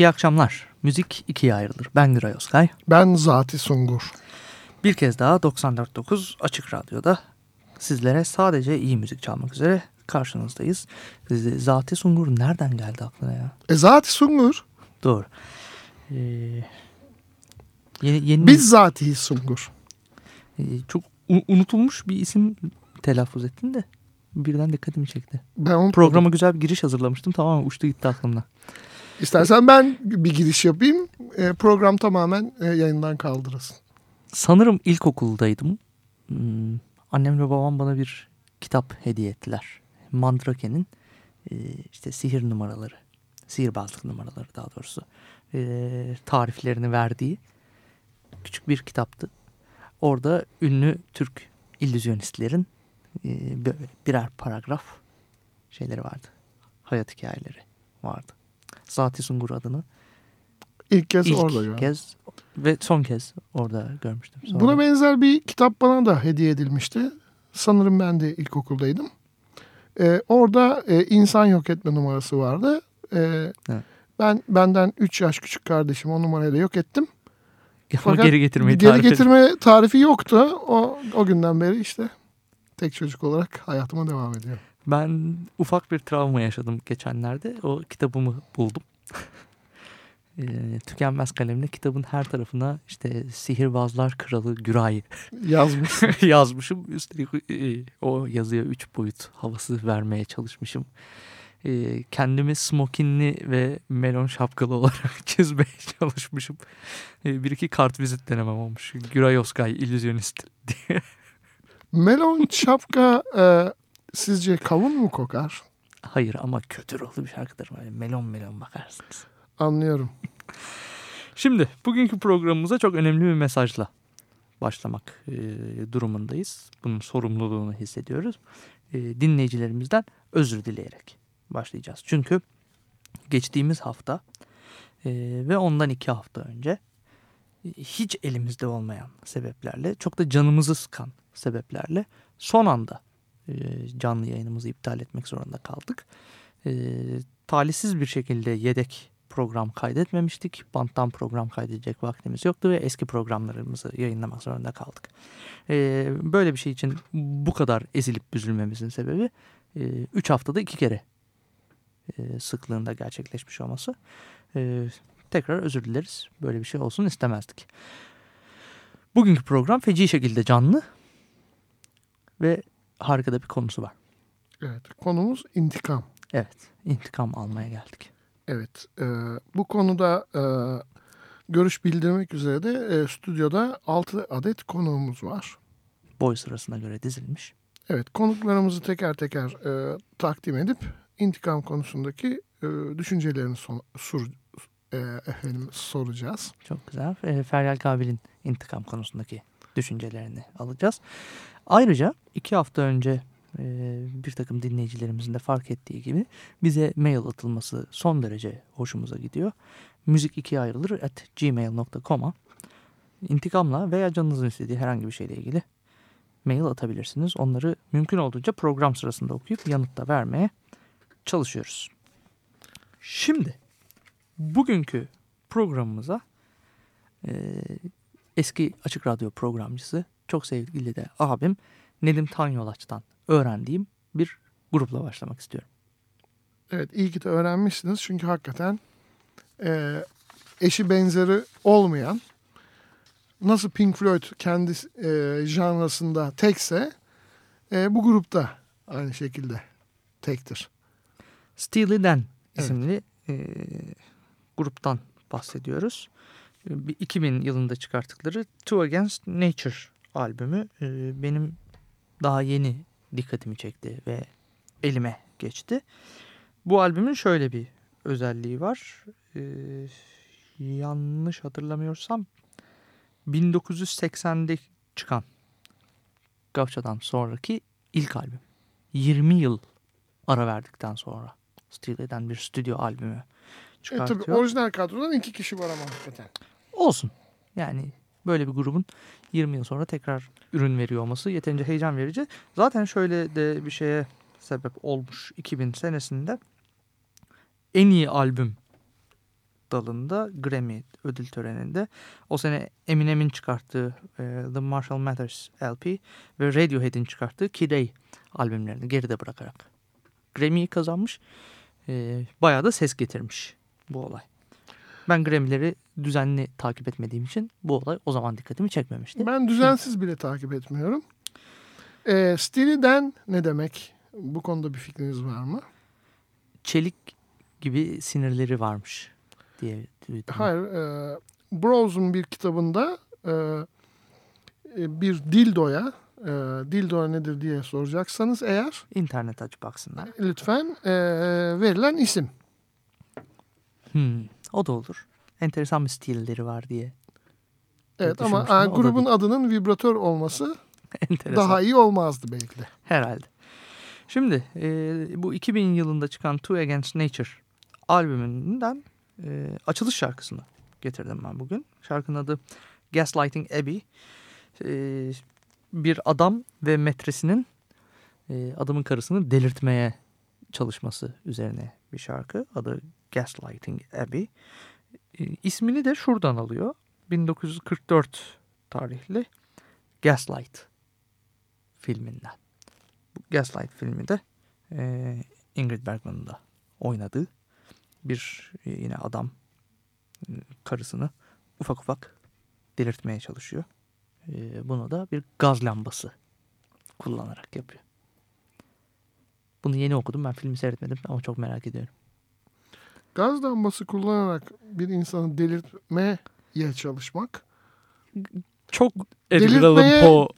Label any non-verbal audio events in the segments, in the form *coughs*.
İyi akşamlar. Müzik ikiye ayrılır. Ben Güray Özkay. Ben Zati Sungur. Bir kez daha 94.9 Açık Radyo'da sizlere sadece iyi müzik çalmak üzere karşınızdayız. Zati Sungur nereden geldi aklına ya? E Zati Sungur. Doğru. Ee, yeni, yeni, Biz Zati Sungur. Ee, çok unutulmuş bir isim telaffuz ettin de birden dikkatimi çekti. Ben onu Programa güzel bir giriş hazırlamıştım tamamen uçtu gitti aklımdan. İstersen ben bir giriş yapayım. E, program tamamen e, yayından kaldırılsın. Sanırım ilkokuldaydım. Hmm, annem ve babam bana bir kitap hediye ettiler. Mandrake'nin e, işte sihir numaraları, sihirbazlık numaraları daha doğrusu e, tariflerini verdiği küçük bir kitaptı. Orada ünlü Türk illüzyonistlerin e, birer paragraf şeyleri vardı. Hayat hikayeleri vardı. Zati Sungur adını İlk kez ilk orada gördüm. kez ve son kez orada görmüştüm. Sonra- Buna benzer bir kitap bana da hediye edilmişti. Sanırım ben de ilkokuldaydım. E, orada e, insan yok etme numarası vardı. E, Evet. Ben benden 3 yaş küçük kardeşim o numarayla yok ettim. Ama Fakat geri getirmeyi Geri tarif edin. getirme tarifi yoktu. O, o günden beri işte tek çocuk olarak hayatıma devam ediyorum. Ben ufak bir travma yaşadım geçenlerde. O kitabımı buldum. Eee, *laughs* tükenmez kalemle kitabın her tarafına işte sihirbazlar kralı Güray *laughs* Yazmış. *laughs* yazmışım. Üstelik e, o yazıya üç boyut havası vermeye çalışmışım. E, kendimi smokinli ve melon şapkalı olarak çizmeye çalışmışım. E, bir iki kart vizit denemem olmuş. Güray Oskay illüzyonist diye. Melon şapka e, sizce kavun mu kokar? Hayır ama kötü ruhlu bir şarkıdır. Böyle melon melon bakarsınız. Anlıyorum. Şimdi bugünkü programımıza çok önemli bir mesajla başlamak e, durumundayız. Bunun sorumluluğunu hissediyoruz. E, dinleyicilerimizden özür dileyerek başlayacağız. Çünkü geçtiğimiz hafta e, ve ondan iki hafta önce e, hiç elimizde olmayan sebeplerle çok da canımızı sıkan sebeplerle son anda canlı yayınımızı iptal etmek zorunda kaldık. E, talihsiz bir şekilde yedek program kaydetmemiştik. Banttan program kaydedecek vaktimiz yoktu ve eski programlarımızı yayınlamak zorunda kaldık. Ee, böyle bir şey için bu kadar ezilip büzülmemizin sebebi 3 haftada iki kere e, sıklığında gerçekleşmiş olması. Ee, tekrar özür dileriz. Böyle bir şey olsun istemezdik. Bugünkü program feci şekilde canlı ve harika da bir konusu var. Evet. Konumuz intikam. Evet, intikam almaya geldik. Evet. e, bu konuda e, görüş bildirmek üzere de e, stüdyoda 6 adet konuğumuz var. Boy sırasına göre dizilmiş. Evet. Konuklarımızı teker teker e, takdim edip intikam konusundaki e, düşüncelerini son, sur, e, efendim, soracağız. Çok güzel. E, Feryal Kabil'in intikam konusundaki düşüncelerini alacağız. Ayrıca iki hafta önce e, bir takım dinleyicilerimizin de fark ettiği gibi bize mail atılması son derece hoşumuza gidiyor. Müzik ikiye ayrılır at gmail.com'a intikamla veya canınızın istediği herhangi bir şeyle ilgili mail atabilirsiniz. Onları mümkün olduğunca program sırasında okuyup yanıt da vermeye çalışıyoruz. Şimdi bugünkü programımıza e, eski Açık Radyo programcısı çok sevgili de abim Nedim Tanyolaç'tan öğrendiğim bir grupla başlamak istiyorum. Evet iyi ki de öğrenmişsiniz çünkü hakikaten e, eşi benzeri olmayan nasıl Pink Floyd kendi e, janrasında tekse e, bu grupta aynı şekilde tektir. Steely Dan Evet. isimli e, gruptan bahsediyoruz. E, bir 2000 yılında çıkarttıkları Two Against Nature albümü e, benim daha yeni dikkatimi çekti ve elime geçti. Bu albümün şöyle bir özelliği var. Ee, yanlış hatırlamıyorsam 1980'de çıkan Gavça'dan sonraki ilk albüm. 20 yıl ara verdikten sonra Steely'den bir stüdyo albümü E, çıkartıyor. tabii orijinal kadrodan iki kişi var ama hakikaten. Olsun. Yani böyle bir grubun 20 yıl sonra tekrar ürün veriyor olması yeterince heyecan verici. Zaten şöyle de bir şeye sebep olmuş 2000 senesinde en iyi albüm dalında Grammy ödül töreninde o sene Eminem'in çıkarttığı e, The Marshall Mathers LP ve Radiohead'in çıkarttığı Kid A albümlerini geride bırakarak Grammy'yi kazanmış. E, bayağı da ses getirmiş bu olay. Ben Grammy'leri düzenli takip etmediğim için bu olay o zaman dikkatimi çekmemişti. Ben düzensiz bile takip etmiyorum. E, Steely'den ne demek? Bu konuda bir fikriniz var mı? Çelik gibi sinirleri varmış diye. Hayır. E, Brows'un bir kitabında e, e, bir dildoya e, dildo nedir diye soracaksanız eğer İnternet açıp baksınlar. lütfen e, verilen isim. Hmm, o da olur. Enteresan bir stilleri var diye. Evet ama da grubun değil. adının vibratör olması *laughs* Enteresan. daha iyi olmazdı belki de. Herhalde. Şimdi e, bu 2000 yılında çıkan Two Against Nature albümünden e, açılış şarkısını getirdim ben bugün. Şarkının adı Gaslighting Abbey. E, bir adam ve metresinin e, adamın karısını delirtmeye çalışması üzerine bir şarkı. Adı Gaslighting Abbey. E, ismini de şuradan alıyor. 1944 tarihli Gaslight filminden. Bu Gaslight filmi de e, Ingrid Bergman'ın da oynadığı bir e, yine adam e, karısını ufak ufak delirtmeye çalışıyor. Bunu da bir gaz lambası kullanarak yapıyor. Bunu yeni okudum. Ben filmi seyretmedim ama çok merak ediyorum. Gaz lambası kullanarak bir insanı delirtmeye çalışmak. Çok Edgar Allan Poe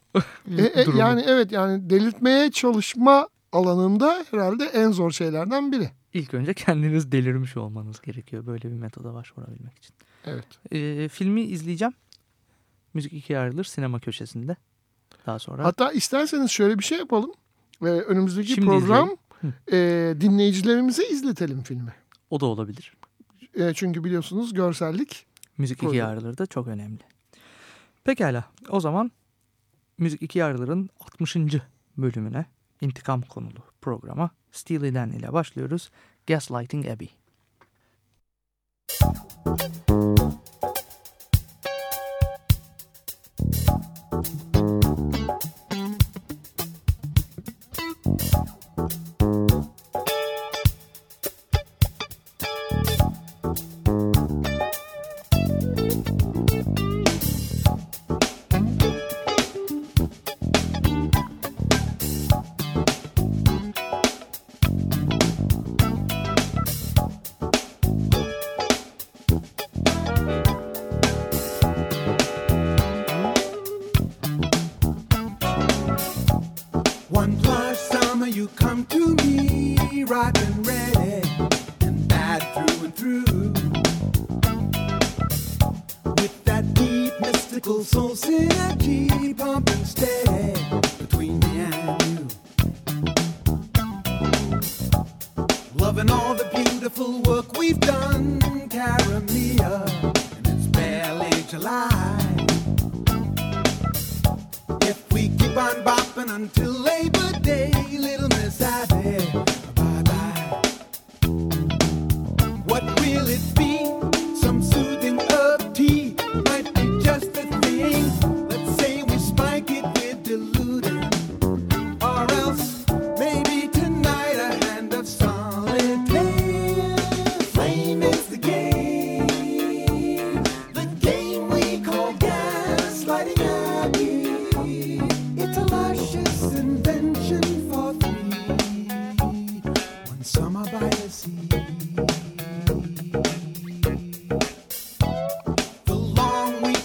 E, e, yani evet yani delirtmeye çalışma alanında herhalde en zor şeylerden biri. İlk önce kendiniz delirmiş olmanız gerekiyor böyle bir metoda başvurabilmek için. Evet. E, filmi izleyeceğim. Müzik ikiye ayrılır sinema köşesinde. Daha sonra Hatta isterseniz şöyle bir şey yapalım. Ee, önümüzdeki Şimdi program izleyelim. e, dinleyicilerimize izletelim filmi. O da olabilir. E, çünkü biliyorsunuz görsellik. Müzik ikiye ayrılır da çok önemli. Pekala o zaman Müzik ikiye ayrılırın 60. bölümüne intikam konulu programa Steely'den ile başlıyoruz. Gaslighting Abbey. One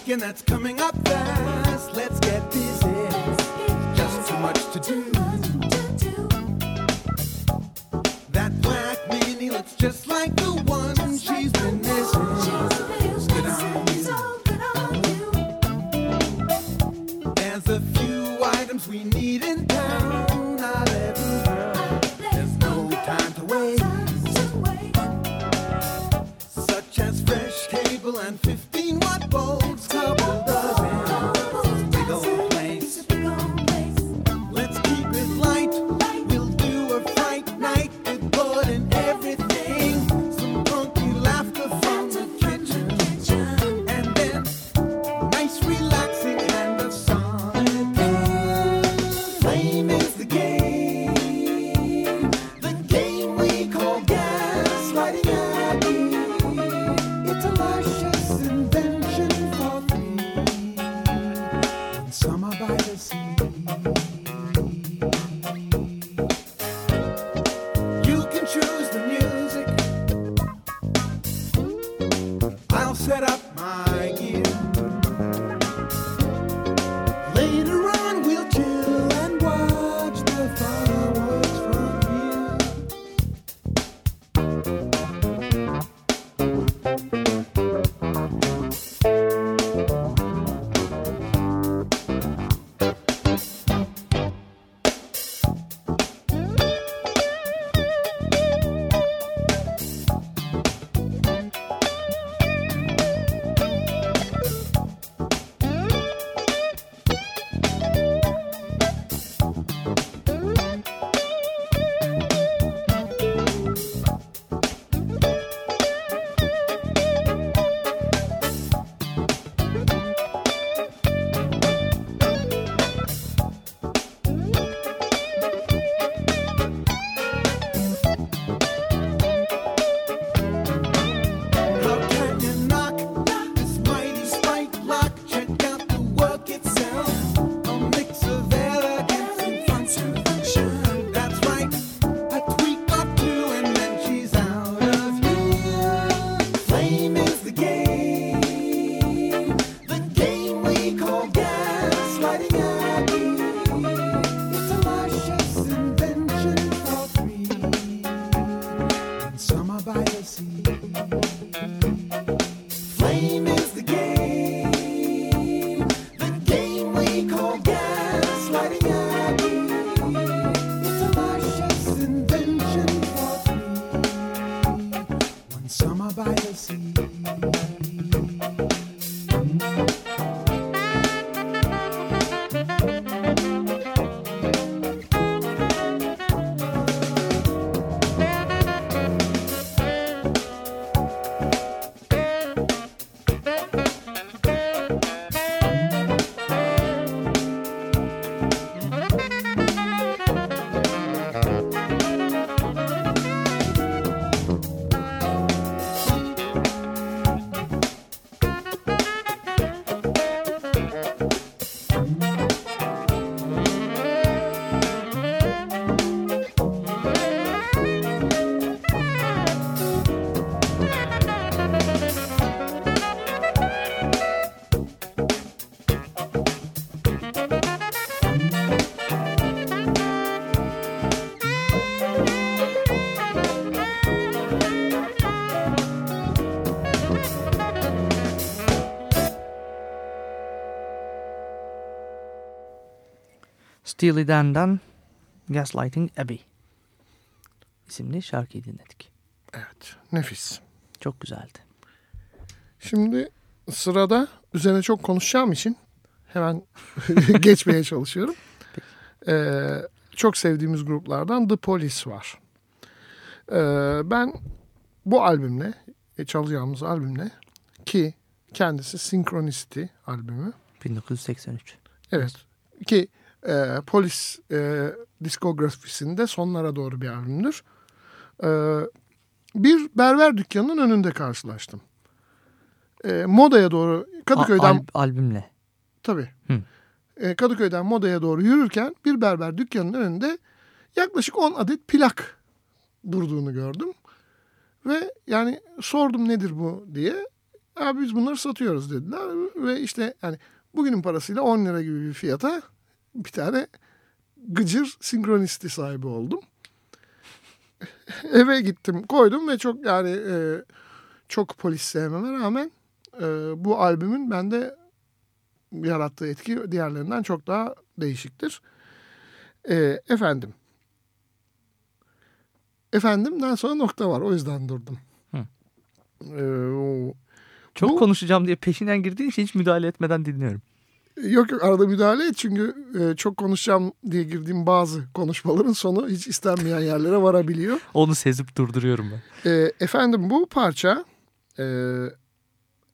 weekend that's coming up fast. Let's get busy. Just too much to do. That black mini looks just like the one. Steely Dan'dan Gaslighting Abbey isimli şarkıyı dinledik. Evet nefis. Çok güzeldi. Şimdi sırada üzerine çok konuşacağım için hemen *laughs* geçmeye çalışıyorum. Ee, çok sevdiğimiz gruplardan The Police var. Ee, ben bu albümle, e, çalacağımız albümle ki kendisi Synchronicity albümü. 1983. Evet ki e, Polis e, diskografisinde sonlara doğru bir albümdür. E, bir berber dükkanının önünde karşılaştım. E, modaya doğru Kadıköy'den al- albümle. Tabii. Hı. E, Kadıköy'den Moda'ya doğru yürürken bir berber dükkanının önünde yaklaşık 10 adet plak durduğunu gördüm. Ve yani sordum nedir bu diye. Abi biz bunları satıyoruz dediler. Ve işte yani bugünün parasıyla 10 lira gibi bir fiyata bir tane gıcır sinkronisti sahibi oldum. Eve gittim koydum ve çok yani e, çok polis sevmeme rağmen e, bu albümün bende yarattığı etki diğerlerinden çok daha değişiktir. Ee, efendim. Efendimden sonra nokta var. O yüzden durdum. Hı. Ee, o- Çok Bu- konuşacağım diye peşinden girdiğin için hiç müdahale etmeden dinliyorum. Yok yok arada müdahale et çünkü e, çok konuşacağım diye girdiğim bazı konuşmaların sonu hiç istenmeyen yerlere varabiliyor. *laughs* Onu sezip durduruyorum ben. Ee, efendim bu parça e,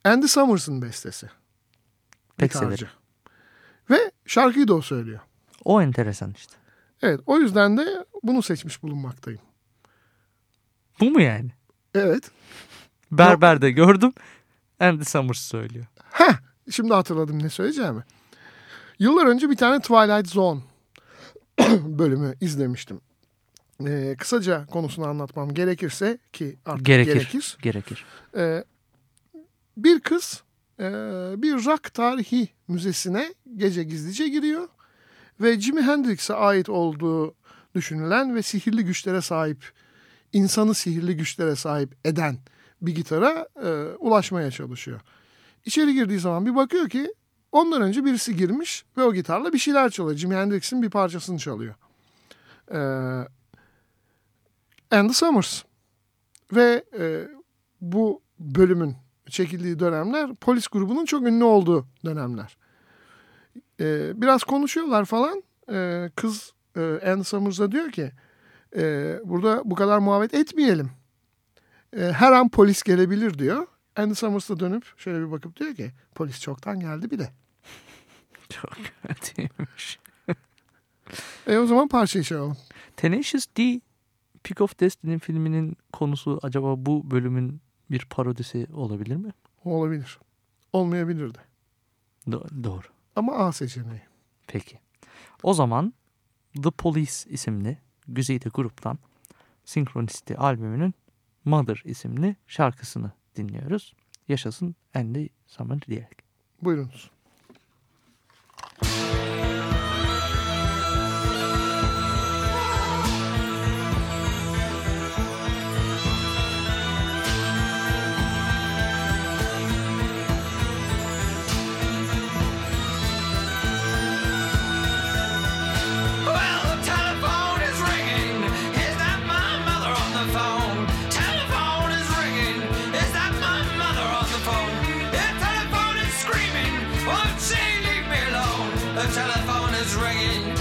Andy Summers'ın bestesi. Pek severim. Ve şarkıyı da o söylüyor. O enteresan işte. Evet o yüzden de bunu seçmiş bulunmaktayım. Bu mu yani? Evet. Berber'de gördüm. Andy Summers söylüyor. Heh, şimdi hatırladım ne söyleyeceğimi. Yıllar önce bir tane Twilight Zone *clears throat* bölümü izlemiştim. Ee, kısaca konusunu anlatmam gerekirse ki artık Gerekir. gerekir. Gerekir. Ee, bir kız e, bir rock tarihi müzesine gece gizlice giriyor ve Jimi Hendrix'e ait olduğu düşünülen ve sihirli güçlere sahip, insanı sihirli güçlere sahip eden bir gitara e, ulaşmaya çalışıyor. İçeri girdiği zaman bir bakıyor ki ondan önce birisi girmiş ve o gitarla bir şeyler çalıyor. Jimi Hendrix'in bir parçasını çalıyor. Ee, Andy Summers. Ve e, bu bölümün çekildiği dönemler polis grubunun çok ünlü olduğu dönemler. Ee, biraz konuşuyorlar falan. Ee, kız e, Andy Summers'a diyor ki e, burada bu kadar muhabbet etmeyelim. E, her an polis gelebilir diyor. Andy Summers da dönüp şöyle bir bakıp diyor ki polis çoktan geldi bile. *laughs* Çok kötüymüş. *laughs* E o zaman parçayı çalalım. Tenacious D Pick of Destiny filminin konusu acaba bu bölümün bir parodisi olabilir mi? Olabilir. Olmayabilir de. Do- doğru. Ama A seçeneği. Peki. O zaman The Police isimli güzide gruptan Synchronicity albümünün Mother isimli şarkısını dinliyoruz. Yaşasın Andy Summer diyerek. Buyurunuz. Telephone is ringing.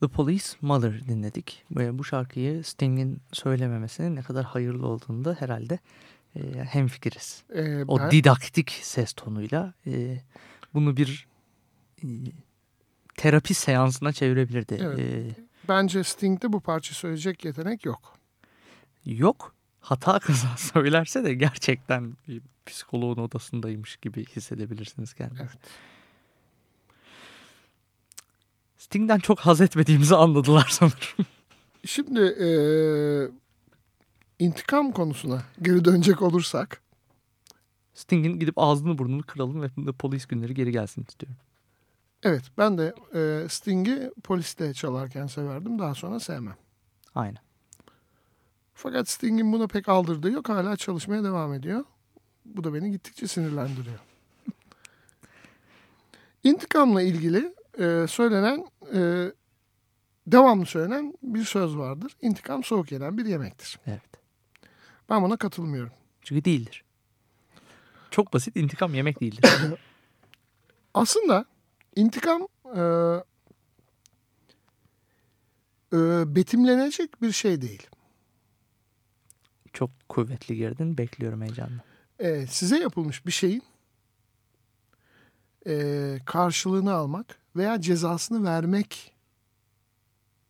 The Police Mother dinledik. Bu şarkıyı Sting'in söylememesinin ne kadar hayırlı olduğunu da herhalde e, hemfikiriz. Ee, O ben- didaktik ses tonuyla e, bunu bir e, terapi seansına çevirebilirdi. Evet. E, bence Sting'de bu parça söyleyecek yetenek yok. yok. Hata kıza *laughs* söylerse de gerçekten bir psikoloğun odasındaymış gibi hissedebilirsiniz kendinizi. Evet. Sting'den çok haz etmediğimizi anladılar sanırım. Şimdi e, intikam konusuna geri dönecek olursak Sting'in gidip ağzını burnunu kıralım ve Police günleri geri gelsin istiyorum. evet ben de e, Sting'i poliste çalarken severdim daha sonra sevmem. Aynen. Fakat Sting'in buna pek aldırdığı yok hala çalışmaya devam ediyor. Bu da beni gittikçe sinirlendiriyor. İntikamla ilgili e, söylenen e, devamlı söylenen bir söz vardır. İntikam soğuk yenen bir yemektir. Evet. Ben buna katılmıyorum. Çünkü değildir. Çok basit intikam yemek değildir. *coughs* Aslında intikam e, e, betimlenecek bir şey değil. Çok kuvvetli girdin. Bekliyorum heyecanla. E, size yapılmış bir şeyin e, karşılığını almak veya cezasını vermek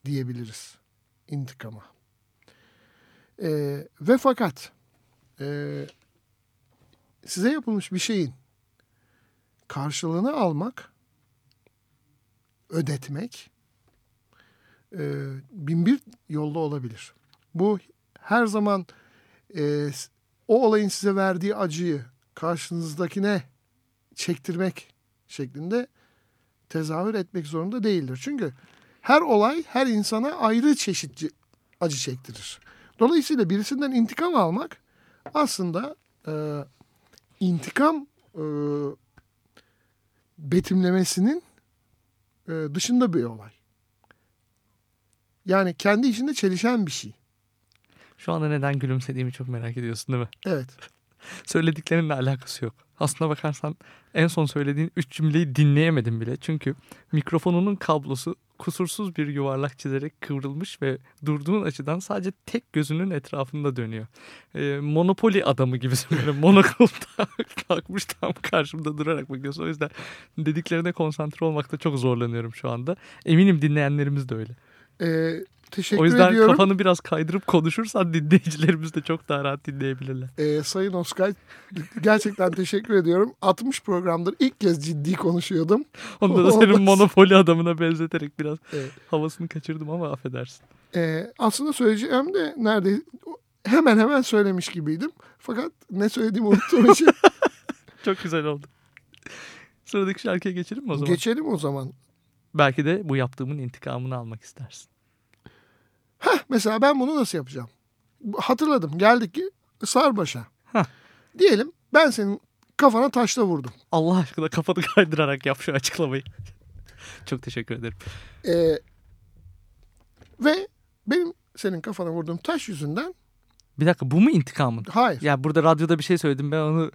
diyebiliriz intikama. E, ve fakat e, size yapılmış bir şeyin karşılığını almak, ödetmek e, bin bir yolda olabilir. Bu her zaman e, o olayın size verdiği acıyı karşınızdakine çektirmek şeklinde tezahür etmek zorunda değildir. Çünkü her olay her insana ayrı çeşit acı çektirir. Dolayısıyla birisinden intikam almak aslında e, intikam e, betimlemesinin e, dışında bir olay. Yani kendi içinde çelişen bir şey. Şu anda neden gülümsediğimi çok merak ediyorsun değil mi? Evet. Söylediklerinle alakası yok. Aslına bakarsan en son söylediğin üç cümleyi dinleyemedim bile. Çünkü mikrofonunun kablosu kusursuz bir yuvarlak çizerek kıvrılmış ve durduğun açıdan sadece tek gözünün etrafında dönüyor. Ee, Monopoly adamı gibisin böyle *laughs* monokul kalkmış tam karşımda durarak bakıyorsun. O yüzden dediklerine konsantre olmakta çok zorlanıyorum şu anda. Eminim dinleyenlerimiz de öyle. E, teşekkür o yüzden ediyorum. kafanı biraz kaydırıp konuşursan dinleyicilerimiz de çok daha rahat dinleyebilirler. Ee, Sayın Oskay gerçekten teşekkür ediyorum. 60 programdır ilk kez ciddi konuşuyordum. Onda da senin monopoli adamına benzeterek biraz Evet. havasını kaçırdım ama affedersin. Ee, aslında söyleyeceğim de nerede hemen hemen söylemiş gibiydim. Fakat ne söylediğimi unuttuğum için *laughs* Çok güzel oldu. Sıradaki şarkıya geçelim mi o zaman? geçelim o zaman. Belki de bu yaptığımın intikamını almak istersin. Heh, mesela ben bunu nasıl yapacağım? Hatırladım. Geldik ki Sarbaş'a. Heh. Diyelim ben senin kafana taşla vurdum. Allah aşkına kafanı kaydırarak yap şu açıklamayı. *laughs* Çok teşekkür ederim. Ee, ve benim senin kafana vurduğum taş yüzünden Bir dakika bu mu intikamın? hayır. Ya burada radyoda bir şey söyledim ben onu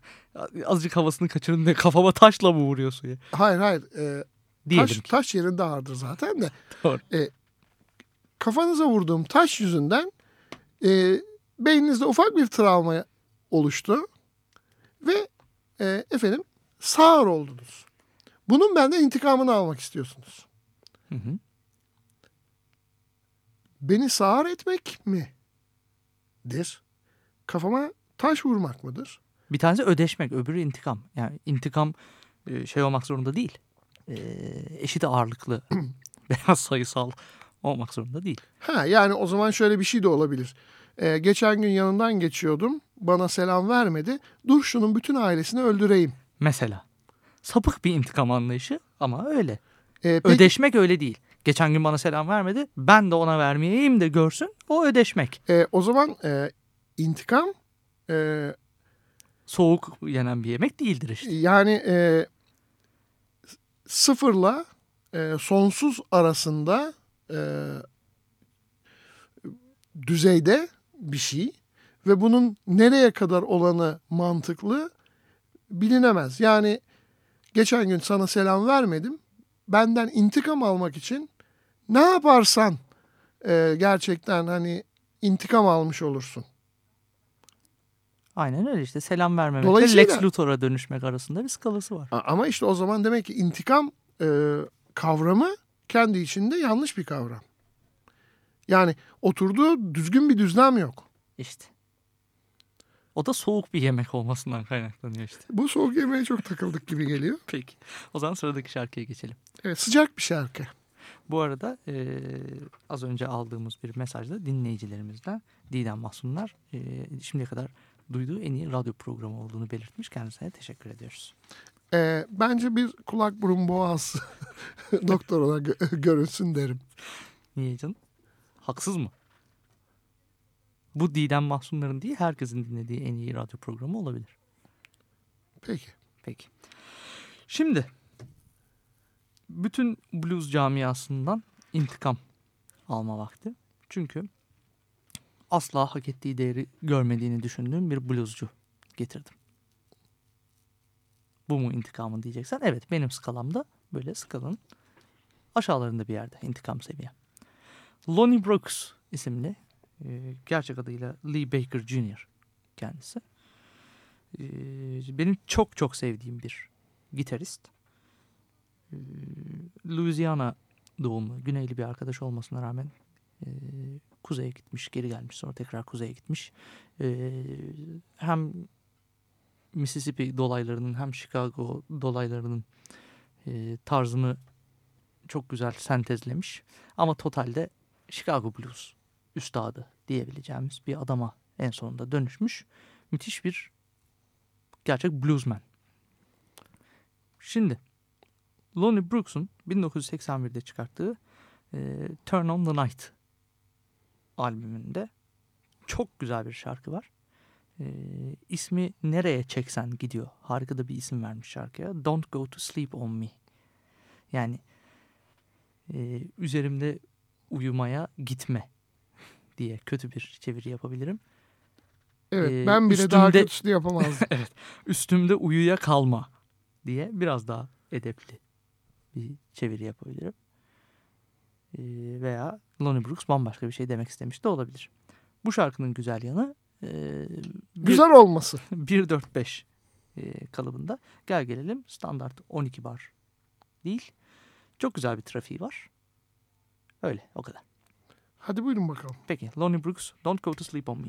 azıcık havasını kaçırdım diye kafama taşla mı vuruyorsun ya? Hayır hayır. E, Diyelim taş, ki. taş yerinde ağırdır zaten de. *laughs* Doğru. E, kafanıza vurduğum taş yüzünden e, beyninizde ufak bir travma oluştu. Ve e, efendim sağır oldunuz. Bunun benden intikamını almak istiyorsunuz. Hı hı. Beni sağır etmek mi? dir? Kafama taş vurmak mıdır? Bir tanesi ödeşmek, öbürü intikam. Yani intikam e, şey olmak zorunda değil. E, eşit ağırlıklı *clears throat* veya sayısal olmak zorunda değil. Ha yani o zaman şöyle bir şey de olabilir. Ee, geçen gün yanından geçiyordum. Bana selam vermedi. Dur şunun bütün ailesini öldüreyim. Mesela. Sapık bir intikam anlayışı ama öyle. Ee, peki, Ödeşmek öyle değil. Geçen gün bana selam vermedi. Ben de ona vermeyeyim de görsün. O ödeşmek. e, o zaman e, intikam e, Soğuk yenen bir yemek değildir işte. yani e, sıfırla e, sonsuz arasında e, düzeyde bir şey ve bunun nereye kadar olanı mantıklı bilinemez. Yani geçen gün sana selam vermedim. Benden intikam almak için ne yaparsan e, gerçekten hani intikam almış olursun. Aynen öyle işte. Selam vermemekle Dolayısıyla- Lex Luthor'a dönüşmek arasında bir skalası var. Ama işte o zaman demek ki intikam e, kavramı kendi içinde yanlış bir kavram. Yani oturduğu düzgün bir düzlem yok. İşte. O da soğuk bir yemek olmasından kaynaklanıyor işte. Bu soğuk yemeğe çok takıldık gibi geliyor. *laughs* Peki. O zaman sıradaki şarkıya geçelim. Evet sıcak bir şarkı. Bu arada eee, az önce aldığımız bir mesajda dinleyicilerimizden Didem Mahsunlar eee, şimdiye kadar duyduğu en iyi radyo programı olduğunu belirtmiş. Kendisine teşekkür ediyoruz. E, bence bir kulak burun boğaz *laughs* doktor ona gö- görünsün derim. Niye canım? Haksız mı? Bu Didem Mahsunların değil herkesin dinlediği en iyi radyo programı olabilir. Peki. Peki. Şimdi bütün blues camiasından intikam alma vakti. Çünkü asla hak ettiği değeri görmediğini düşündüğüm bir bluescu getirdim. Bu mu intikamın diyeceksen evet benim skalamda böyle skalanın aşağılarında bir yerde intikam seviye. Lonnie Brooks isimli e, gerçek adıyla Lee Baker Jr. kendisi. E, benim çok çok sevdiğim bir gitarist. E, Louisiana doğumlu, güneyli bir arkadaş olmasına rağmen kuzeye gitmiş, geri gelmiş, sonra tekrar kuzeye gitmiş. E, hem Mississippi dolaylarının hem Chicago dolaylarının e, tarzını çok güzel sentezlemiş. Ama totalde Chicago Blues üstadı diyebileceğimiz bir adama en sonunda dönüşmüş. Müthiş bir gerçek bluesman. Şimdi Lonnie Brooks'un 1981'de çıkarttığı e, Turn on the Night albümünde çok güzel bir şarkı var. E, ismi Nereye Çeksen Gidiyor. Harika da bir isim vermiş şarkıya. Don't Go to Sleep on Me. Yani e, üzerimde uyumaya gitme *laughs* diye kötü bir çeviri yapabilirim. Evet Ee, ben bile daha üstümde- kötüsünü yapamazdım. *laughs* Üstümde uyuya kalma diye biraz daha edepli bir çeviri yapabilirim. Ee, veya Lonnie Brooks bambaşka bir şey demek istemiş de olabilir. Bu şarkının güzel yanı e, bir- Güzel olması. *laughs* 1-4-5 e, kalıbında. Gel gelelim standart 12 bar değil. Çok güzel bir trafiği var. Öyle o kadar. Hadi buyurun bakalım. Peki Lonnie Brooks Don't Go To Sleep On Me.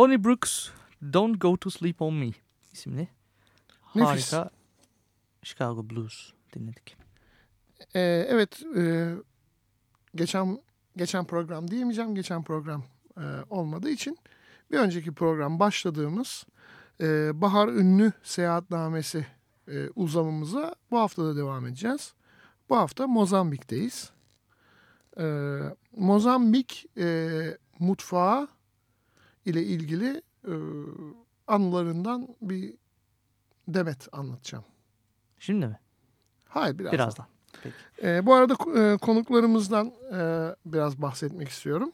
Lonnie Brooks Don't Go To Sleep On Me isimli Nefis. harika Chicago Blues dinledik. Ee, evet e, geçen geçen program diyemeyeceğim. Geçen program e, olmadığı için bir önceki program başladığımız e, Bahar Ünlü Seyahatnamesi e, uzamımıza bu hafta da devam edeceğiz. Bu hafta Mozambik'teyiz. E, Mozambik e, mutfağı ile ilgili e, anılarından bir demet anlatacağım. Şimdi mi? Hayır birazdan. Birazdan. Peki. Ee, bu arada e, konuklarımızdan e, biraz bahsetmek istiyorum.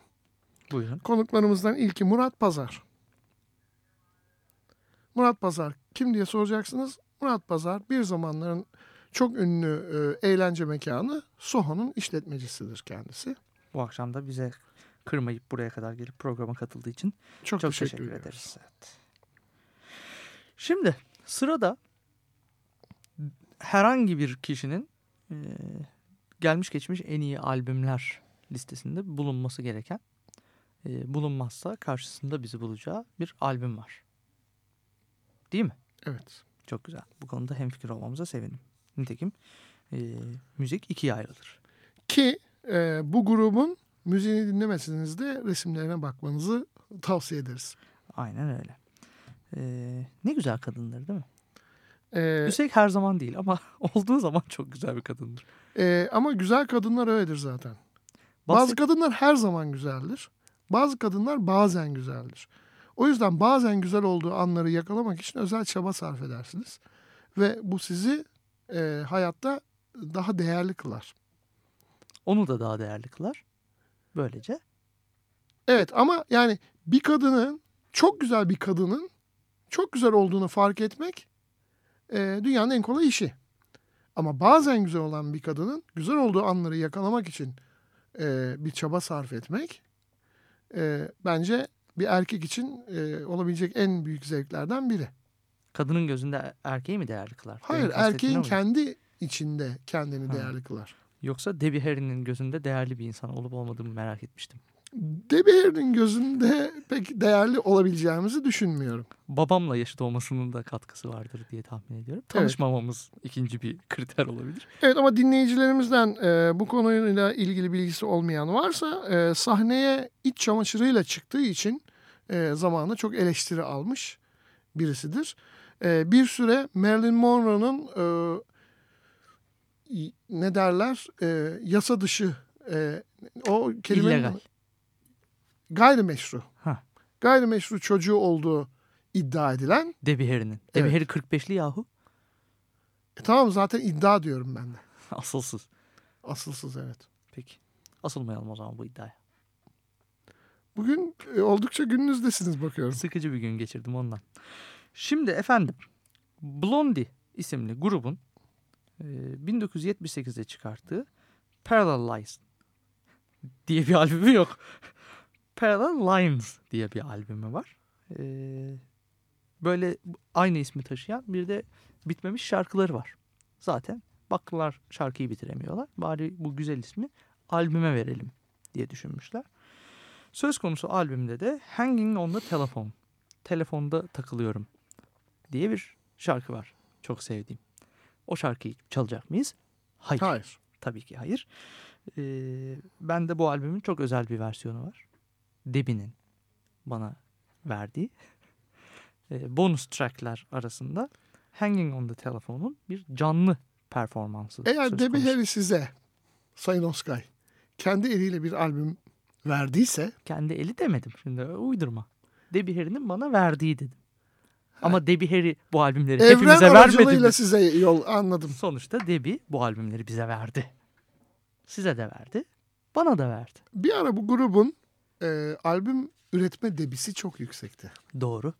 Buyurun. Konuklarımızdan ilki Murat Pazar. Murat Pazar kim diye soracaksınız. Murat Pazar bir zamanların çok ünlü e, eğlence mekanı Soho'nun işletmecisidir kendisi. Bu akşam da bize kırmayıp buraya kadar gelip programa katıldığı için Çok, çok teşekkür, teşekkür, ederiz. Evet. Şimdi sırada herhangi bir kişinin e, gelmiş geçmiş en iyi albümler listesinde bulunması gereken e, bulunmazsa karşısında bizi bulacağı bir albüm var. Değil mi? Evet. Çok güzel. Bu konuda hemfikir olmamıza sevindim. Nitekim e, müzik ikiye ayrılır. Ki e, bu grubun müziğini dinlemeseniz de resimlerine bakmanızı tavsiye ederiz. Aynen öyle. E, ne güzel kadınlar değil mi? E, Üstelik her zaman değil ama *laughs* olduğu zaman çok güzel bir kadındır. e, ama güzel kadınlar öyledir zaten. Bazı Bahset- kadınlar her zaman güzeldir. Bazı kadınlar bazen güzeldir. O yüzden bazen güzel olduğu anları yakalamak için özel çaba sarf edersiniz. Ve bu sizi e, hayatta daha değerli kılar. Onu da daha değerli kılar. Böylece Evet ama yani bir kadının, çok güzel bir kadının çok güzel olduğunu fark etmek e, dünyanın en kolay işi. Ama bazen güzel olan bir kadının güzel olduğu anları yakalamak için e, bir çaba sarf etmek e, bence bir erkek için e, olabilecek en büyük zevklerden biri. kadının gözünde erkeği mi değerli kılar? Hayır erkeğin kendi içinde kendini Ha. değerli kılar. Yoksa Debbie Harry'nin gözünde değerli bir insan olup olmadığımı merak etmiştim. Debbie Harry'nin gözünde pek değerli olabileceğimizi düşünmüyorum. Babamla yaşıt olmasının da katkısı vardır diye tahmin ediyorum. Tanışmamamız ikinci bir kriter olabilir. Evet ama dinleyicilerimizden e, bu konuyla ilgili bilgisi olmayan varsa e, sahneye iç çamaşırıyla çıktığı için e, zamanında çok eleştiri almış birisidir. E, bir süre Marilyn Monroe'nun e, ne derler e, yasa dışı e, o kelimenin İllegal. gayrimeşru Ha. gayrimeşru çocuğu olduğu iddia edilen Debbie Harry'nin. Debbie Evet. Harry 45'li yahu. e, tamam zaten iddia diyorum ben de *laughs* Asılsız. asılsız evet. Peki. Asılmayalım o zaman bu iddiaya. Bugün e, oldukça gününüzdesiniz bakıyorum. Sıkıcı bir gün geçirdim ondan. Şimdi efendim Blondie isimli grubun 1978'de çıkarttığı Parallel Lines diye bir albümü yok. Parallel Lines diye bir albümü var. E, böyle aynı ismi taşıyan bir de bitmemiş şarkıları var. Zaten baktılar şarkıyı bitiremiyorlar. Bari bu güzel ismi albüme verelim diye düşünmüşler. Söz konusu albümde de Hanging on the Telephone. Telefonda takılıyorum diye bir şarkı var. Çok sevdiğim. O şarkıyı çalacak mıyız? Hayır. Hayır. Tabii ki hayır. Ee, ben de bu albümün çok özel bir versiyonu var. Debbie'nin bana verdiği *laughs* e, bonus trackler arasında Hanging on the Telephone'un bir canlı performansı. Eğer Debbie. Harry size Sayın Oskay kendi eliyle bir albüm verdiyse Kendi eli demedim şimdi uydurma. Debbie Harry'nin bana verdiği dedim. Ama Debbie Harry bu albümleri evren hepimize vermedi. aracılığıyla mi? size yol anladım. Sonuçta Debbie bu albümleri bize verdi. Size de verdi. Bana da verdi. Bir ara bu grubun e, albüm üretme debisi çok yüksekti. Doğru.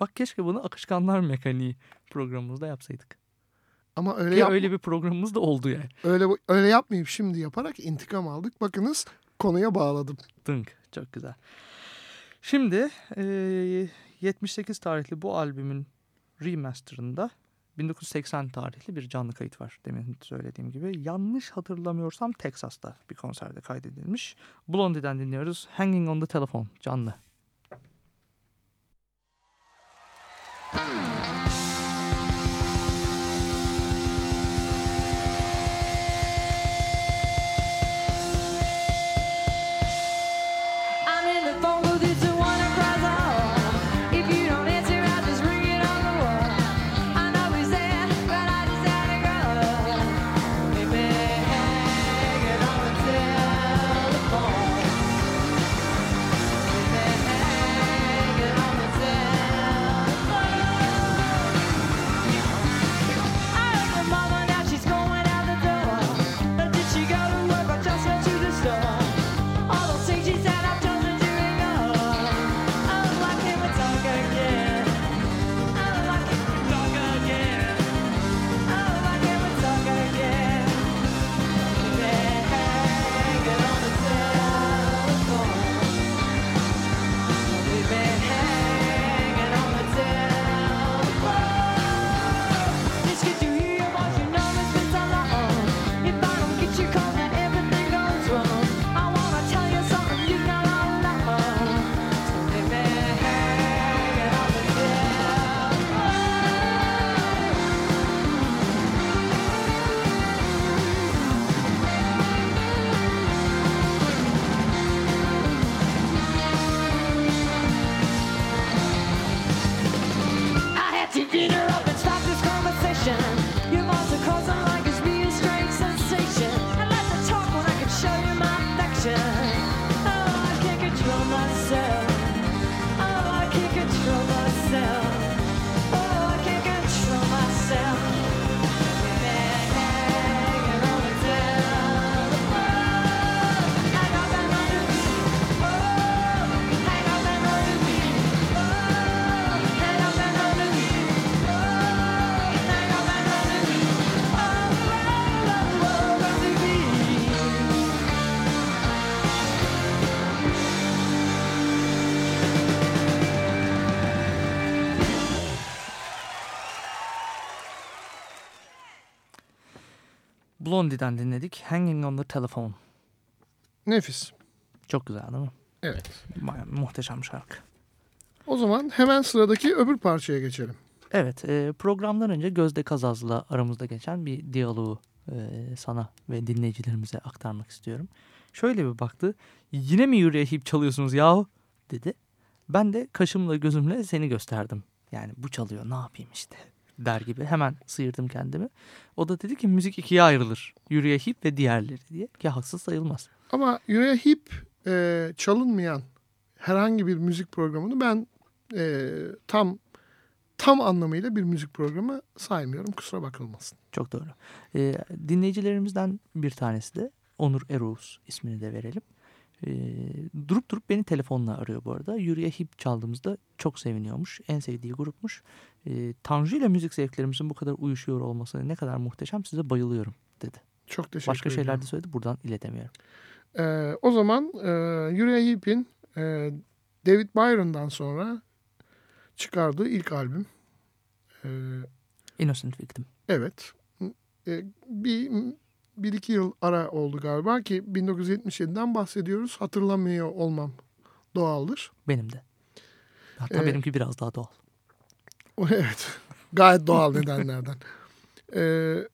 Bak keşke bunu akışkanlar mekaniği programımızda yapsaydık. Ama öyle Ki öyle bir programımız da oldu yani. öyle öyle yapmayıp şimdi yaparak intikam aldık. Bakınız konuya bağladım. Dınk. Çok güzel. Şimdi eee, 78 tarihli bu albümün remasterında 1980 tarihli bir canlı kayıt var. Demin söylediğim gibi. Yanlış hatırlamıyorsam Texas'ta bir konserde kaydedilmiş. Blondie'den dinliyoruz. Hanging on the Telephone canlı. Hmm. Blondie'den dinledik. Hanging on the Telephone. Nefis. Çok güzel değil mi? Evet. Baya muhteşem şarkı. O zaman hemen sıradaki öbür parçaya geçelim. Evet e, programdan önce Gözde Kazaz'la aramızda geçen bir diyaloğu e, sana ve dinleyicilerimize aktarmak istiyorum. Şöyle bir baktı. Yine mi yüreğe hip çalıyorsunuz yahu dedi. Ben de kaşımla gözümle seni gösterdim. Yani bu çalıyor ne yapayım işte der gibi hemen sıyırdım kendimi. O da dedi ki müzik ikiye ayrılır. Yüreğe hip ve diğerleri diye ki haksız sayılmaz. Ama yüreğe hip e, çalınmayan herhangi bir müzik programını ben e, tam tam anlamıyla bir müzik programı saymıyorum. Kusura bakılmasın. Çok doğru. Ee, dinleyicilerimizden bir tanesi de Onur Eroğuz ismini de verelim. Ee, durup durup beni telefonla arıyor bu arada. Yürüye Hip çaldığımızda çok seviniyormuş. En sevdiği grupmuş. Ee, Tanju ile müzik zevklerimizin bu kadar uyuşuyor olması ne kadar muhteşem size bayılıyorum dedi. Çok teşekkür Başka ederim. şeyler de söyledi buradan iletemiyorum. E, o zaman e, Yüreğe Hip'in e, David Byron'dan sonra çıkardığı ilk albüm. E, Innocent Victim. Evet. E, bir, bir iki yıl ara oldu galiba ki 1977'den bahsediyoruz. Hatırlamıyor olmam doğaldır. Benim de. Hatta Ee, benimki biraz daha doğal. Evet. Gayet doğal *laughs* nedenlerden. Ee,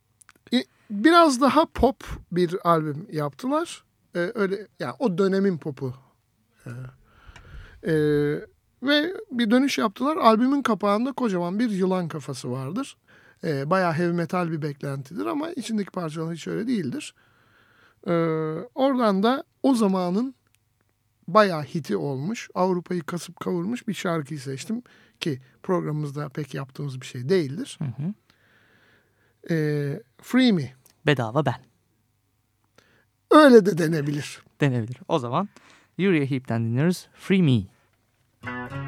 biraz daha pop bir albüm yaptılar. Ee, öyle yani o dönemin popu. Ee, e, ve bir dönüş yaptılar. Albümün kapağında kocaman bir yılan kafası vardır. Ee, bayağı heavy metal bir beklentidir ama içindeki parçalar hiç öyle değildir. Ee, oradan da o zamanın bayağı hiti olmuş. Avrupa'yı kasıp kavurmuş bir şarkıyı seçtim ki programımızda pek yaptığımız bir şey değildir. Hı hı. Ee, Free Me. Bedava ben Öyle de denebilir. denebilir. O zaman Yürüye Hip'ten dinliyoruz. Free Me. Free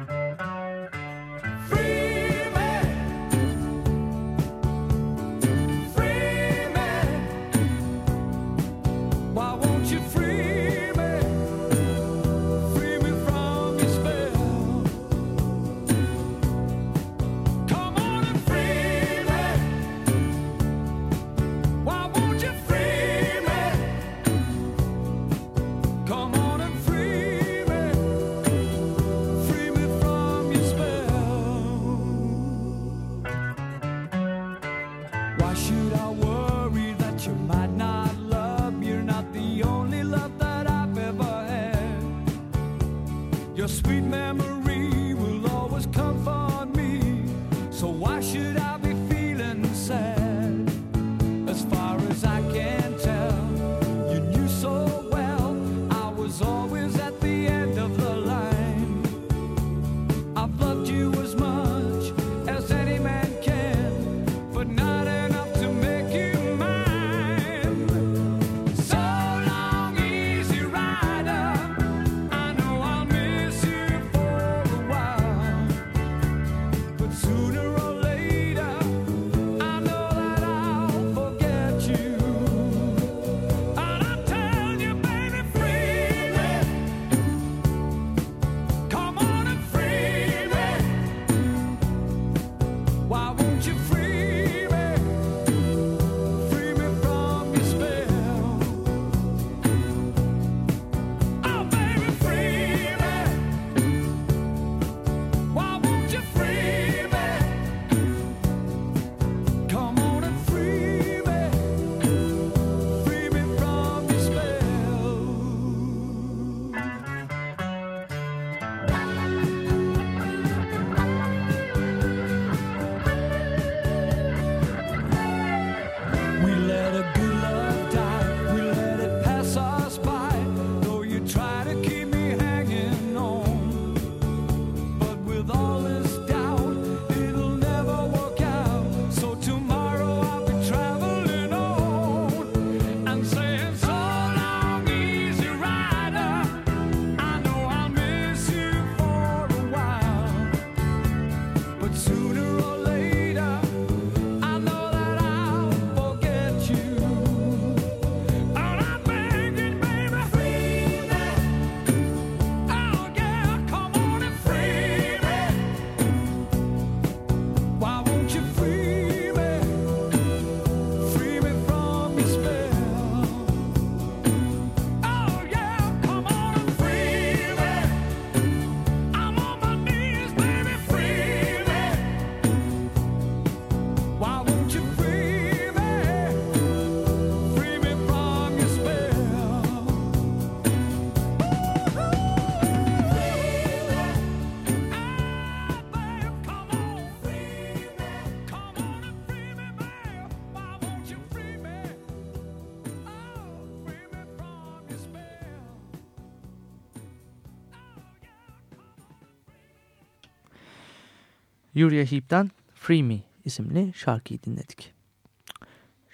Uriah Heep'ten Free Me isimli şarkıyı dinledik.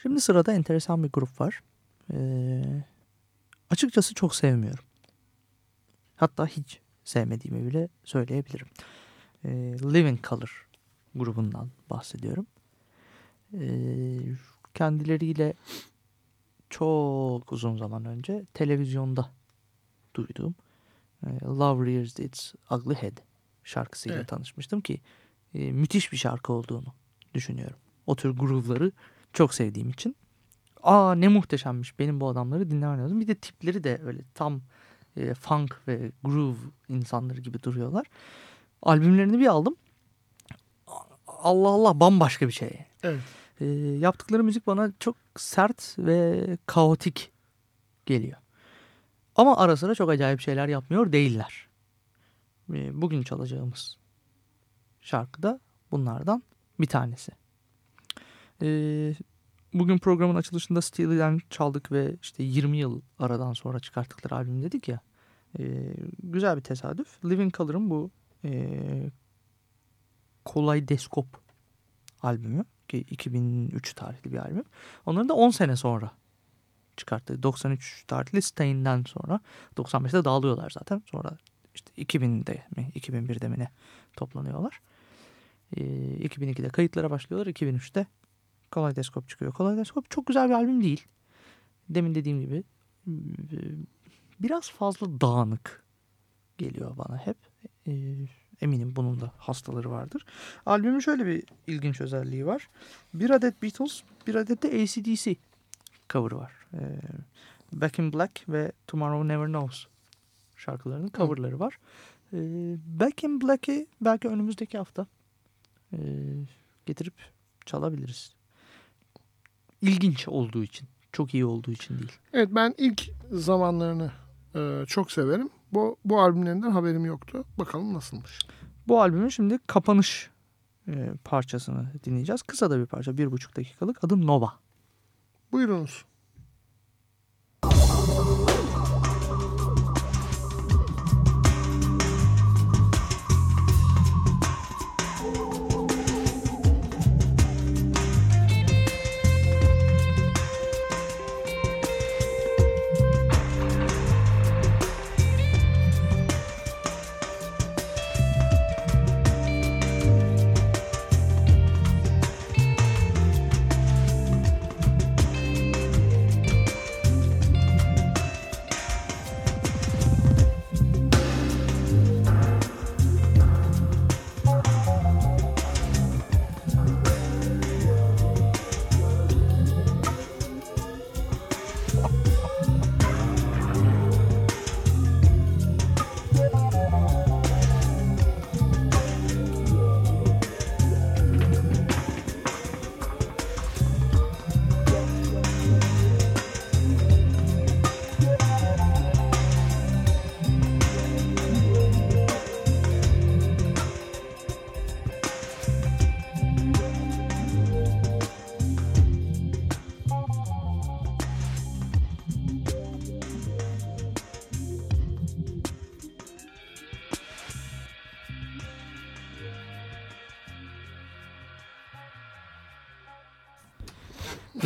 Şimdi sırada enteresan bir grup var. Ee, açıkçası çok sevmiyorum. Hatta hiç sevmediğimi bile söyleyebilirim. Ee, Living Color grubundan bahsediyorum. Ee, kendileriyle çok uzun zaman önce televizyonda duyduğum e, Love Rears Its Ugly Head şarkısıyla Evet. tanışmıştım ki e, müthiş bir şarkı olduğunu düşünüyorum. O tür groove'ları çok sevdiğim için. Aa ne muhteşemmiş benim bu adamları dinlemem lazım. Bir de tipleri de öyle tam e, funk ve groove insanları gibi duruyorlar. Albümlerini bir aldım. Allah Allah bambaşka bir şey. Evet. E, yaptıkları müzik bana çok sert ve kaotik geliyor. Ama ara sıra çok acayip şeyler yapmıyor değiller. E, bugün çalacağımız şarkı da bunlardan bir tanesi. E, bugün programın açılışında Steely'den çaldık ve işte 20 yıl aradan sonra çıkarttıkları albüm dedik ya. E, güzel bir tesadüf. Living Color'ın bu e, Kolaydoskop albümü ki 2003 tarihli bir albüm. Onların da 10 sene sonra çıkarttığı 93 tarihli Stain'den sonra 95'te dağılıyorlar zaten. Sonra işte 2000'de mi 2001'de mi ne toplanıyorlar. Ee, 2002'de kayıtlara başlıyorlar. 2003'te Kolaydoskop çıkıyor. Kolaydoskop çok güzel bir albüm değil. Demin dediğim gibi e, biraz fazla dağınık geliyor bana hep. Ee, eminim bunun da hastaları vardır. Albümün şöyle bir ilginç özelliği var. Bir adet Beatles, bir adet de ACDC cover var. Ee, Back in Black ve Tomorrow Never Knows şarkılarının coverları var. Ee, Back in Black'i belki önümüzdeki hafta e, getirip çalabiliriz. İlginç olduğu için. Çok iyi olduğu için değil. Evet ben ilk zamanlarını e, çok severim. Bu, bu albümlerinden haberim yoktu. Bakalım nasılmış. Bu albümün şimdi kapanış e, parçasını dinleyeceğiz. Kısa da bir parça. Bir buçuk dakikalık. Adı Nova. Buyurunuz.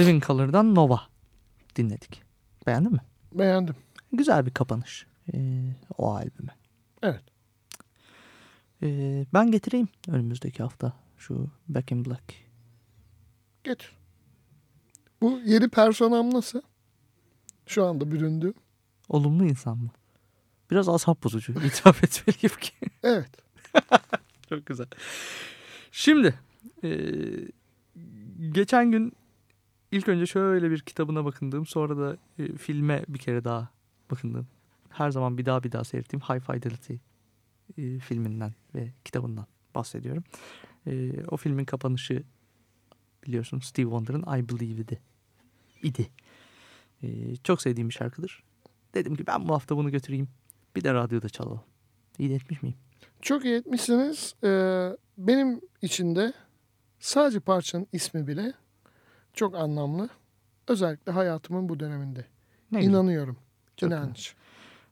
Living Color'dan Nova dinledik. Beğendin mi? Beğendim. Güzel bir kapanış e, o albüme. Evet. E, ben getireyim önümüzdeki hafta şu Back in Black. Getir. Bu yeni personam nasıl? Şu anda büründü. Olumlu insan mı? Biraz asap bozucu. *laughs* itiraf etmeliyim ki. Evet. *laughs* Çok güzel. Şimdi e, geçen gün ilk önce şöyle bir kitabına bakındığım sonra da e, filme bir kere daha bakındığım. Her zaman bir daha bir daha seyrettiğim High Fidelity e, filminden ve kitabından bahsediyorum. E, o filmin kapanışı biliyorsun Steve Wonder'ın I Believe idi. E, çok sevdiğim bir şarkıdır. Dedim ki ben bu hafta bunu götüreyim. Bir de radyoda çalalım. İyi de etmiş miyim? Çok iyi etmişsiniz. Ee, benim için de sadece parçanın ismi bile çok anlamlı. Özellikle hayatımın bu döneminde. Ne. İnanıyorum. Çok İnanç.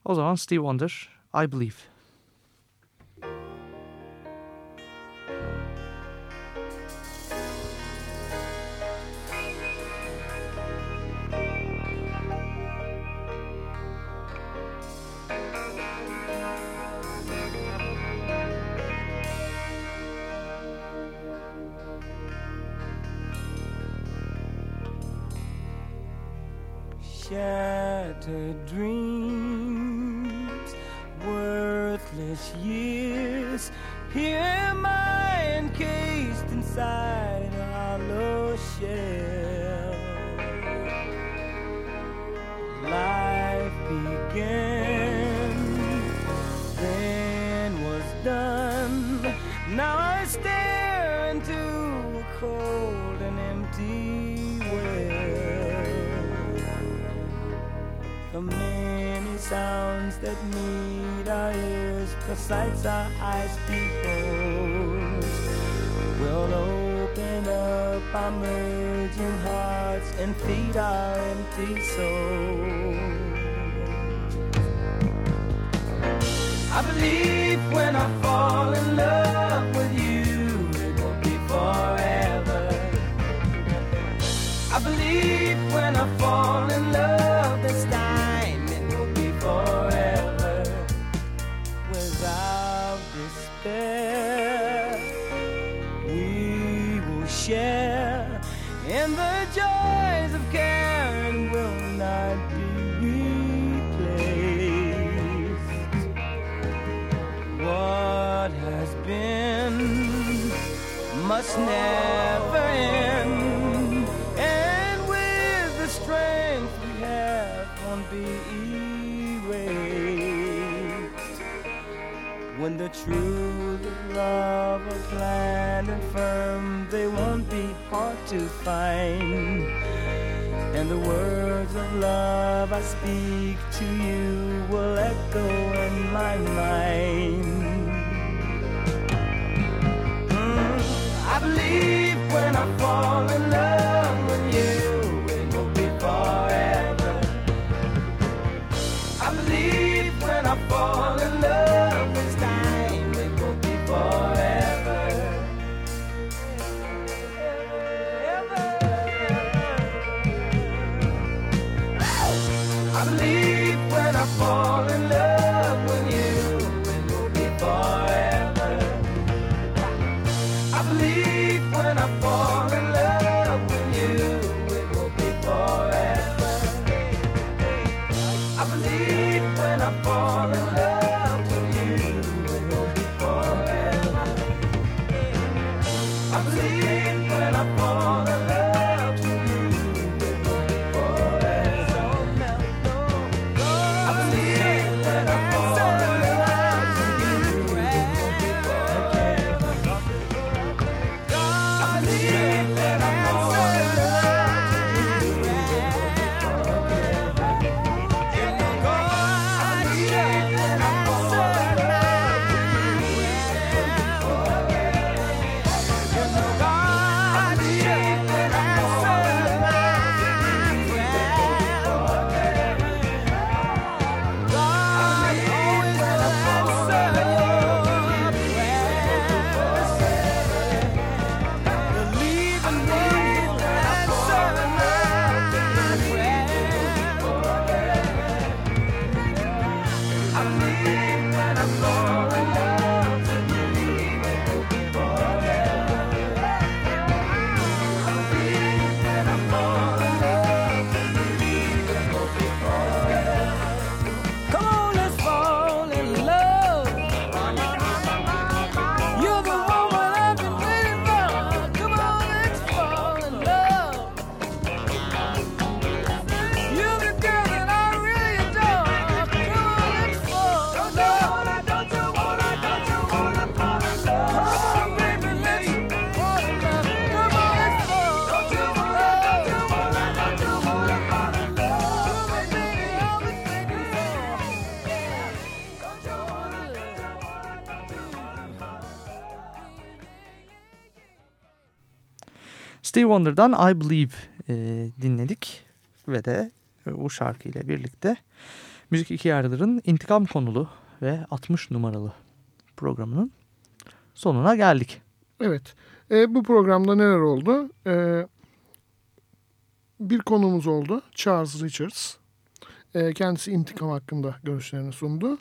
O zaman Steve Wonder, I Believe. That meet our ears, the sights our eyes behold, We'll open up our merging hearts and feed our empty souls. I believe in the joys of care and will not be replaced. What has been must never end, When the truth of love are planned and firm, they won't be hard to find. And the words of love I speak to you will echo in my mind. Mm, I believe when I fall in love Steve Wonder'dan I Believe e, dinledik ve de e, bu şarkıyla birlikte Müzik İki Yarılar'ın intikam konulu ve 60 numaralı programının sonuna geldik. Evet. E, bu programda neler oldu? E, bir konumuz oldu. Charles Richards. E, kendisi intikam hakkında görüşlerini sundu.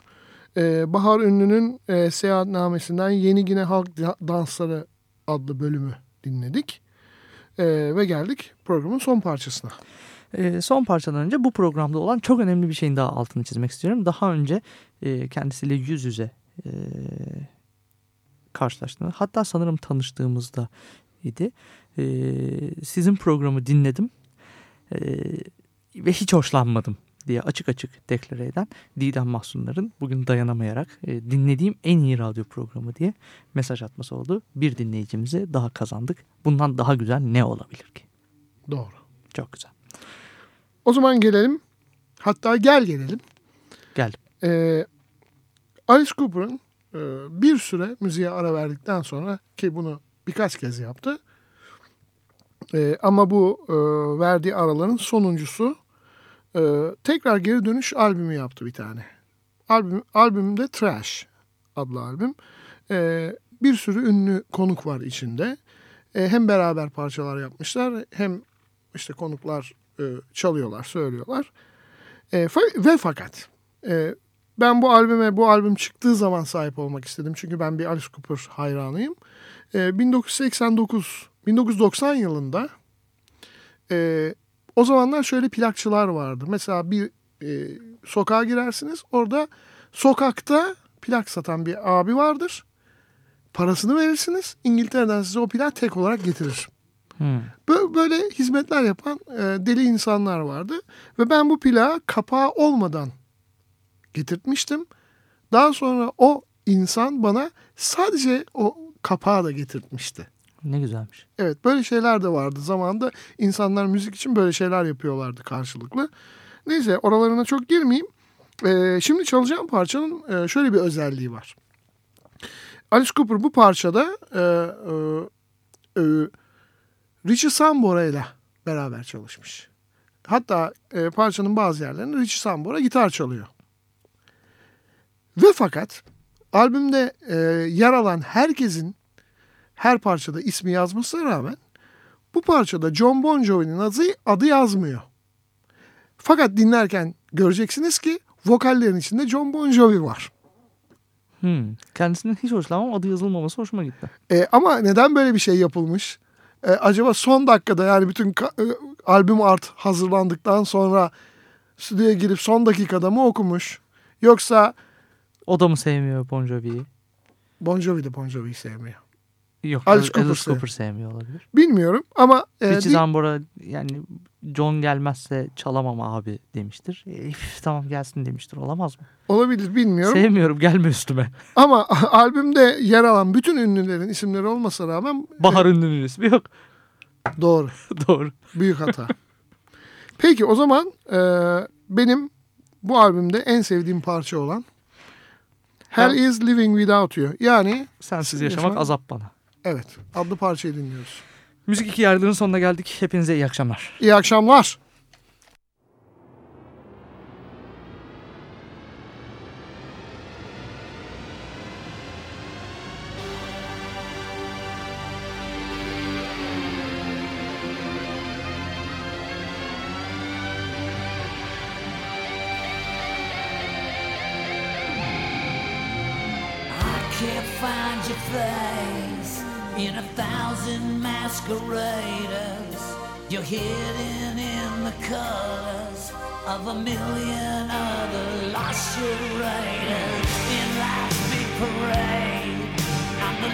E, Bahar Ünlü'nün e, seyahatnamesinden Yeni Gine Halk Dansları adlı bölümü dinledik. E, ve geldik programın son parçasına. E, son parçadan önce bu programda olan çok önemli bir şeyin daha altını çizmek istiyorum. Daha önce e, kendisiyle yüz yüze e, karşılaştığımda hatta sanırım tanıştığımızda idi. E, sizin programı dinledim e, ve hiç hoşlanmadım diye açık açık deklare eden Didem Mahsunlar'ın bugün dayanamayarak e, dinlediğim en iyi radyo programı diye mesaj atması oldu. Bir dinleyicimizi daha kazandık. Bundan daha güzel ne olabilir ki? Doğru. Çok güzel. O zaman gelelim. Hatta gel gelelim. Geldim. Ee, Alice Cooper'ın e, bir süre müziğe ara verdikten sonra ki bunu birkaç kez yaptı. E, ama bu e, verdiği araların sonuncusu e, tekrar geri dönüş albümü yaptı bir tane. Albüm, albümde Trash adlı albüm. E, bir sürü ünlü konuk var içinde. E, hem beraber parçalar yapmışlar hem işte konuklar e, çalıyorlar, söylüyorlar. E, fa- ve fakat e, ben bu albüme bu albüm çıktığı zaman sahip olmak istedim. Çünkü ben bir Alice Cooper hayranıyım. E, 1989, 1990 yılında e, o zamanlar şöyle plakçılar vardı. Mesela bir e, sokağa girersiniz. Orada sokakta plak satan bir abi vardır. Parasını verirsiniz. İngiltere'den size o plak tek olarak getirir. Hmm. Bö- Böyle hizmetler yapan e, deli insanlar vardı. Ve ben bu plağı kapağı olmadan getirtmiştim. Daha sonra o insan bana sadece o kapağı da getirtmişti. Ne güzelmiş. Evet böyle şeyler de vardı. Zamanında insanlar müzik için böyle şeyler yapıyorlardı karşılıklı. Neyse oralarına çok girmeyeyim. Ee, şimdi çalacağım parçanın e, şöyle bir özelliği var. Alice Cooper bu parçada e, e, e, Richie Sambora ile beraber çalışmış. Hatta e, parçanın bazı yerlerinde Richie Sambora gitar çalıyor. Ve fakat albümde e, yer alan herkesin her parçada ismi yazmasına rağmen bu parçada John Bon Jovi'nin adı, adı yazmıyor. Fakat dinlerken göreceksiniz ki vokallerin içinde John Bon Jovi var. Hmm. Kendisinden hiç hoşlanmam. Adı yazılmaması hoşuma gitti. E, ama neden böyle bir şey yapılmış? E, acaba son dakikada yani bütün e, albüm art hazırlandıktan sonra stüdyoya girip son dakikada mı okumuş? Yoksa O da mı sevmiyor Bon Jovi'yi? Bon Jovi de Bon Jovi'yi sevmiyor. Yok. Alice Alice, Cooper Cooper, sevmiyor olabilir. Bilmiyorum ama e, Richie Zambora yani John gelmezse çalamam abi demiştir. E, *laughs* tamam gelsin demiştir. Olamaz mı? olabilir bilmiyorum. Sevmiyorum gelme üstüme. *laughs* Ama *laughs* albümde yer alan bütün ünlülerin isimleri olmasına rağmen Bahar ünlünün ismi yok. doğru. Doğru. Büyük hata. Peki o zaman e, benim bu albümde en sevdiğim parça olan Hell is Living Without You. Yani Sensiz Yaşamak- yaşamak azap bana. Evet adlı parçayı dinliyoruz. Müzik iki yargının sonuna geldik. Hepinize iyi akşamlar. İyi akşamlar. Thousand Raiders. You're hidden in the colors of a million other lost raiders. In life's big parade, I'm the